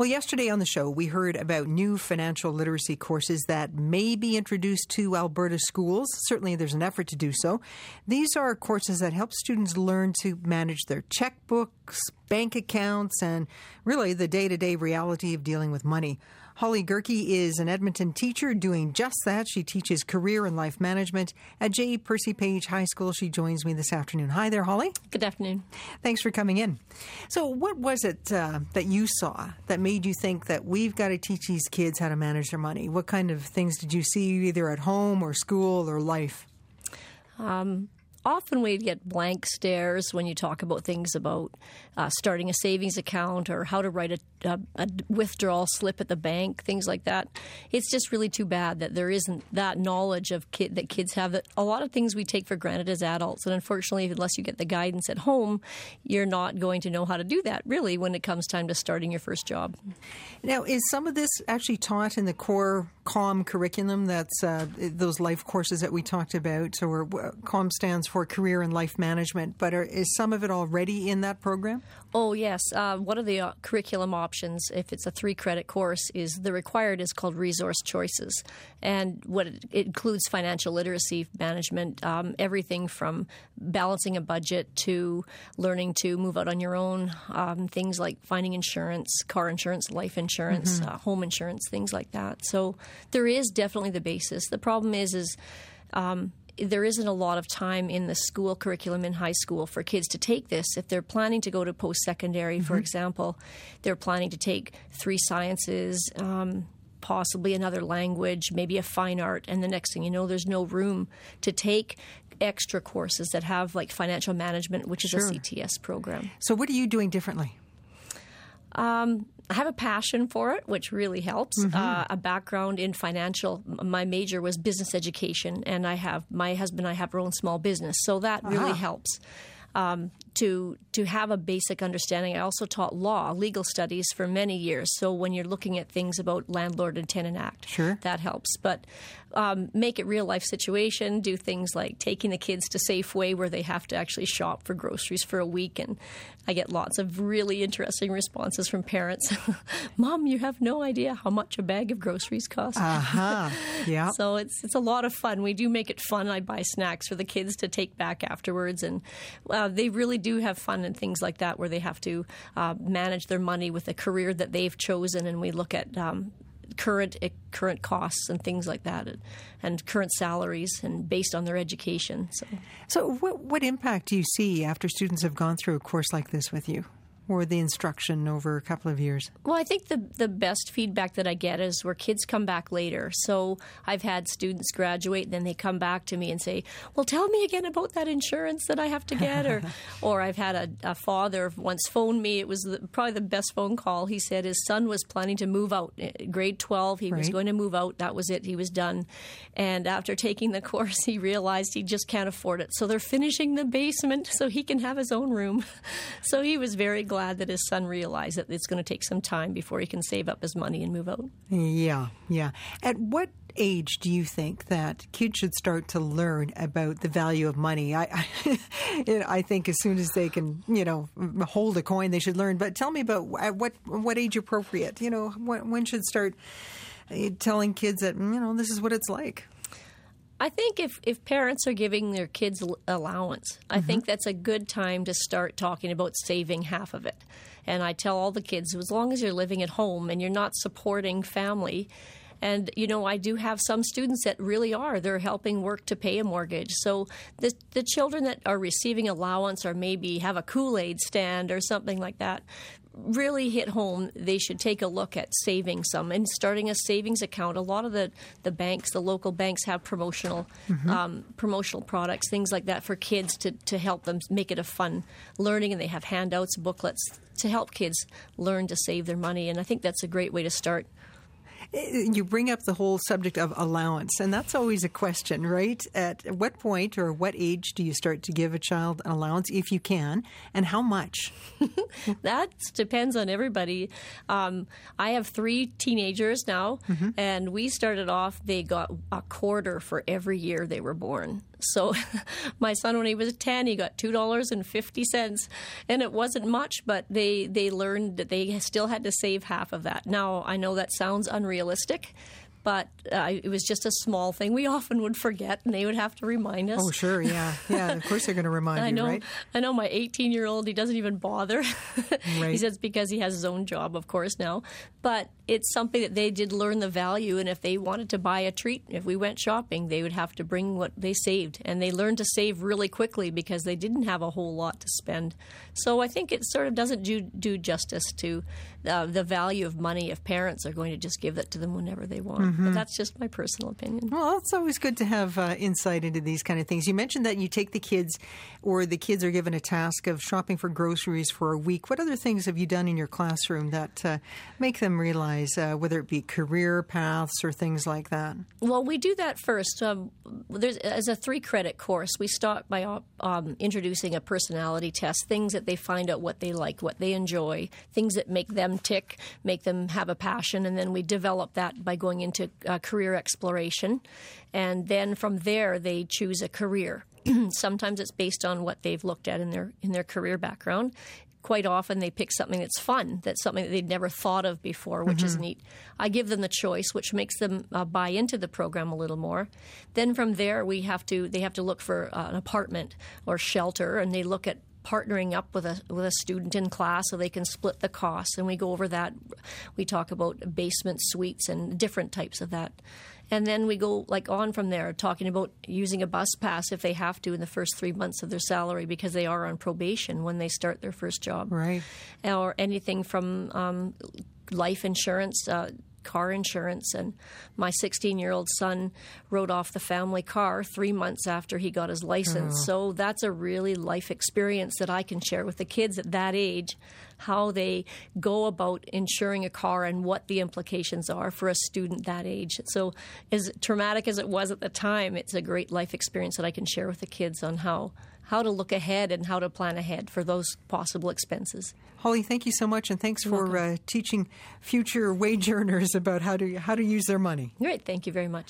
Well, yesterday on the show, we heard about new financial literacy courses that may be introduced to Alberta schools. Certainly, there's an effort to do so. These are courses that help students learn to manage their checkbooks, bank accounts, and really the day to day reality of dealing with money. Holly Gerke is an Edmonton teacher doing just that. She teaches career and life management at J. Percy Page High School. She joins me this afternoon. Hi there, Holly. Good afternoon. Thanks for coming in. So, what was it uh, that you saw that made you think that we've got to teach these kids how to manage their money? What kind of things did you see either at home or school or life? Um, often we get blank stares when you talk about things about uh, starting a savings account or how to write a, a, a, withdrawal slip at the bank, things like that. It's just really too bad that there isn't that knowledge of that kids have. That a lot of things we take for granted as adults, and unfortunately, unless you get the guidance at home, you're not going to know how to do that. Really, when it comes time to starting your first job. Now, is some of this actually taught in the core CALM curriculum? That's uh, those life courses that we talked about, or CALM stands for career and life management. But are, is some of it already in that program? Oh yes. Uh, one of the uh, curriculum options, if it's a three credit course, is the required is called resource choices, and what it, it includes financial literacy management, um, everything from balancing a budget to learning to move out on your own, um, things like finding insurance, car insurance, life insurance, mm-hmm. uh, home insurance, things like that. So there is definitely the basis. The problem is is um, there isn't a lot of time in the school curriculum in high school for kids to take this. If they're planning to go to post secondary, mm-hmm. for example, they're planning to take three sciences. Um, possibly another language, maybe a fine art, and the next thing you know, there's no room to take extra courses that have like financial management, which is sure. a CTS program. So, what are you doing differently? Um, I have a passion for it, which really helps. Mm-hmm. Uh, a background in financial. My major was business education, and I have my husband. and I have our own small business, so that really uh-huh. helps. Um, to to have a basic understanding. I also taught law, legal studies for many years. So when you're looking at things about landlord and tenant act, sure. that helps. But um, make it real life situation. Do things like taking the kids to Safeway where they have to actually shop for groceries for a week, and I get lots of really interesting responses from parents. Mom, you have no idea how much a bag of groceries costs. Uh huh. Yeah. so it's it's a lot of fun. We do make it fun. I buy snacks for the kids to take back afterwards, and uh, they really do have fun and things like that where they have to uh, manage their money with a career that they've chosen, and we look at um, current eh, current costs and things like that, and, and, current salaries, and based on their education. So, so what, what impact do you see after students have gone through a course like this with you? Or the instruction over a couple of years? Well, I think the the best feedback that I get is where kids come back later. So I've had students graduate, and then they come back to me and say, "Well, tell me again about that insurance that I have to get," or or I've had a, a father once phone me. It was the, probably the best phone call. He said his son was planning to move out, eh, grade twelve. He right. was going to move out. That was it. He was done. And after taking the course, he realized he just can't afford it. So they're finishing the basement so he can have his own room. so he was very glad glad that his son realized that it's going to take some time before he can save up his money and move out. Yeah, yeah. At what age do you think that kids should start to learn about the value of money? I, I, I, think as soon as they can, you know, hold a coin, they should learn. But tell me about at what what age appropriate. You know, when, when should start uh, telling kids that you know this is what it's like. I think if, if parents are giving their kids allowance, I mm-hmm. think that's a good time to start talking about saving half of it. And I tell all the kids, as long as you're living at home and you're not supporting family, and you know, I do have some students that really are. They're helping work to pay a mortgage. So the the children that are receiving allowance or maybe have a Kool Aid stand or something like that, really hit home, they should take a look at saving some and starting a savings account. A lot of the, the banks, the local banks, have promotional mm-hmm. um, promotional products, things like that for kids to, to help them make it a fun learning. And they have handouts, booklets to help kids learn to save their money. And I think that's a great way to start. You bring up the whole subject of allowance, and that's always a question, right? At what point or what age do you start to give a child an allowance, if you can, and how much? that depends on everybody. Um, I have three teenagers now, mm-hmm. and we started off, they got a quarter for every year they were born. So my son, when he was 10, he got $2.50. And it wasn't much, but they, they learned that they still had to save half of that. Now, I know that sounds unrealistic but uh, it was just a small thing. We often would forget and they would have to remind us. Oh sure yeah. Yeah of course they're going to remind I you right? I know my 18 year old he doesn't even bother. Right. he says because he has his own job of course now. But it's something that they did learn the value and if they wanted to buy a treat if we went shopping they would have to bring what they saved. And they learned to save really quickly because they didn't have a whole lot to spend. So I think it sort of doesn't do, do justice to uh, the value of money if parents are going to just give it to them whenever they want. Mm-hmm. but that's just my personal opinion. Well it's always good to have uh, insight into these kind of things. You mentioned that you take the kids or the kids are given a task of shopping for groceries for a week. What other things have you done in your classroom that uh, make them realize uh, whether it be career paths or things like that? Well we do that first. Um, there's as a three credit course we start by uh, um, introducing a personality test things that they find out what they like what they enjoy things that make them them tick, make them have a passion, and then we develop that by going into uh, career exploration. And then from there, they choose a career. Sometimes it's based on what they've looked at in their in their career background. Quite often, they pick something that's fun, that's something that they'd never thought of before, which mm-hmm. is neat. I give them the choice, which makes them uh, buy into the program a little more. Then from there, we have to they have to look for uh, an apartment or shelter, and they look at partnering up with a with a student in class so they can split the costs. And we go over that. We talk about basement suites and different types of that. And then we go like on from there talking about using a bus pass if they have to in the first three months of their salary because they are on probation when they start their first job. Right. Or anything from um, life insurance uh, car insurance. And my 16 year old son wrote off the family car three months after he got his license. Oh. So that's a really life experience that I can share with the kids at that age how they go about insuring a car and what the implications are for a student that age. So, as traumatic as it was at the time, it's a great life experience that I can share with the kids on how how to look ahead and how to plan ahead for those possible expenses. Holly, thank you so much, and thanks You're for uh, teaching future wage earners about how to how to use their money. Great, thank you very much.